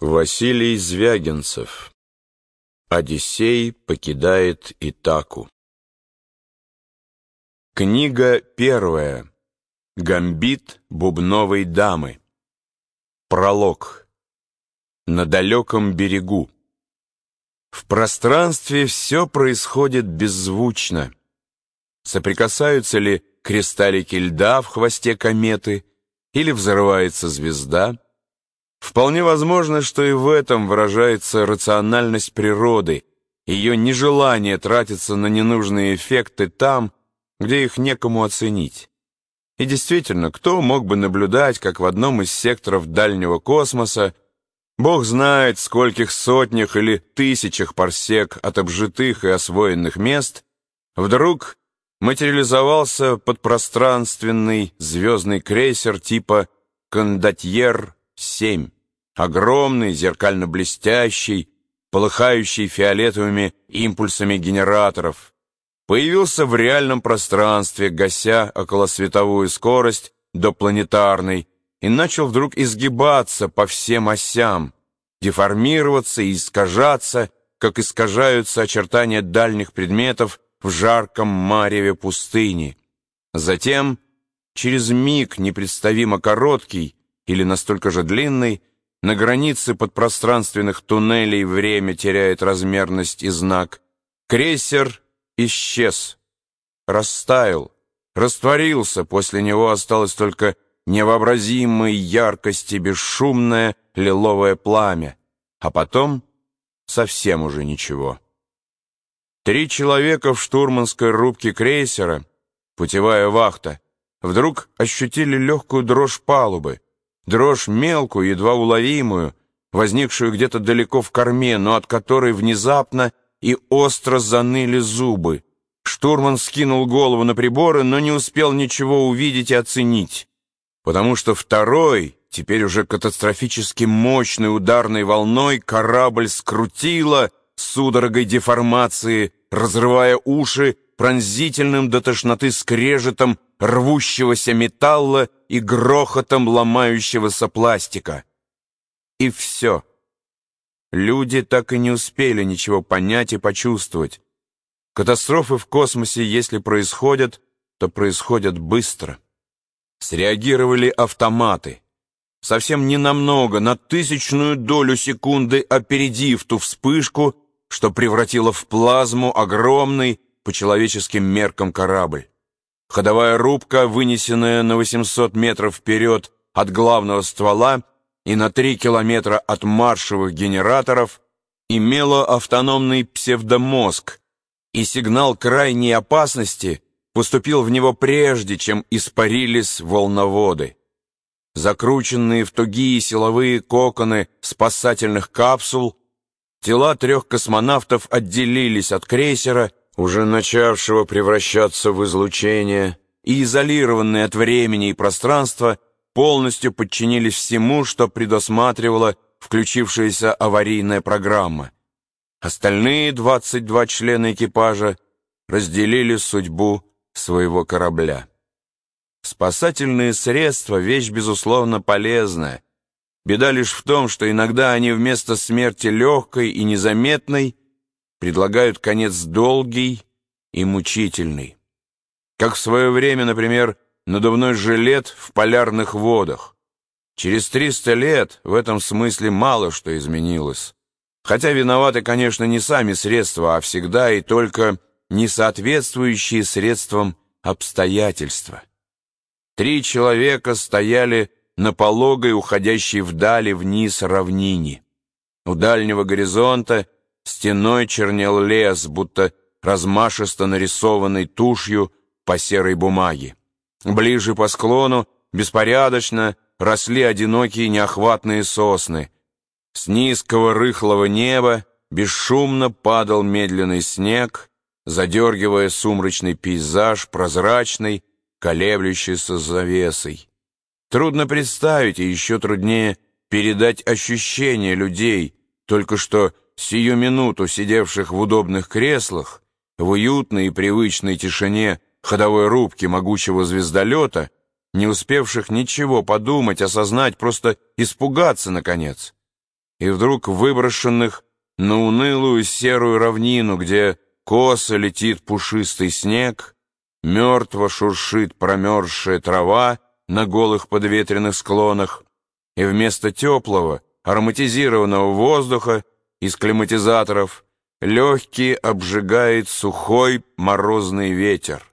Василий Звягинцев. Одиссей покидает Итаку Книга первая. Гамбит бубновой дамы Пролог. На далеком берегу В пространстве все происходит беззвучно. Соприкасаются ли кристаллики льда в хвосте кометы или взрывается звезда — Вполне возможно, что и в этом выражается рациональность природы, ее нежелание тратиться на ненужные эффекты там, где их некому оценить. И действительно, кто мог бы наблюдать, как в одном из секторов дальнего космоса, бог знает, скольких сотнях или тысячах парсек от обжитых и освоенных мест, вдруг материализовался подпространственный звездный крейсер типа «Кондотьер 7, огромный, зеркально-блестящий, полыхающий фиолетовыми импульсами генераторов, появился в реальном пространстве, гася околосветовую скорость до планетарной, и начал вдруг изгибаться по всем осям, деформироваться и искажаться, как искажаются очертания дальних предметов в жарком мареве пустыни. Затем, через миг непредставимо короткий, или настолько же длинный, на границе подпространственных туннелей время теряет размерность и знак. Крейсер исчез, растаял, растворился, после него осталось только невообразимой яркости бесшумное лиловое пламя, а потом совсем уже ничего. Три человека в штурманской рубке крейсера, путевая вахта, вдруг ощутили легкую дрожь палубы, дрожь мелкую, едва уловимую, возникшую где-то далеко в корме, но от которой внезапно и остро заныли зубы. Штурман скинул голову на приборы, но не успел ничего увидеть и оценить, потому что второй, теперь уже катастрофически мощной ударной волной, корабль скрутило судорогой деформации, разрывая уши пронзительным до тошноты скрежетом рвущегося металла и грохотом ломающегося пластика. И все. Люди так и не успели ничего понять и почувствовать. Катастрофы в космосе, если происходят, то происходят быстро. Среагировали автоматы. Совсем ненамного, на тысячную долю секунды опередив ту вспышку, что превратила в плазму огромный, по человеческим меркам, корабль. Ходовая рубка, вынесенная на 800 метров вперед от главного ствола и на 3 километра от маршевых генераторов, имела автономный псевдомозг, и сигнал крайней опасности поступил в него прежде, чем испарились волноводы. Закрученные в тугие силовые коконы спасательных капсул, тела трех космонавтов отделились от крейсера уже начавшего превращаться в излучение, и изолированные от времени и пространства, полностью подчинились всему, что предусматривала включившаяся аварийная программа. Остальные 22 члена экипажа разделили судьбу своего корабля. Спасательные средства — вещь, безусловно, полезная. Беда лишь в том, что иногда они вместо смерти легкой и незаметной предлагают конец долгий и мучительный. Как в свое время, например, надувной жилет в полярных водах. Через 300 лет в этом смысле мало что изменилось. Хотя виноваты, конечно, не сами средства, а всегда и только несоответствующие средствам обстоятельства. Три человека стояли на пологой, уходящей вдали вниз равнине. У дальнего горизонта Стеной чернел лес, будто размашисто нарисованный тушью по серой бумаге. Ближе по склону беспорядочно росли одинокие неохватные сосны. С низкого рыхлого неба бесшумно падал медленный снег, задергивая сумрачный пейзаж прозрачной, колеблющейся завесой. Трудно представить, и еще труднее передать ощущения людей, только что сию минуту сидевших в удобных креслах, в уютной и привычной тишине ходовой рубки могучего звездолета, не успевших ничего подумать, осознать, просто испугаться, наконец. и вдруг выброшенных на унылую серую равнину, где косо летит пушистый снег, мертво шуршит промерзшая трава на голых подветренных склонах, и вместо теплого, ароматизированного воздуха из климатизаторов легкий обжигает сухой морозный ветер.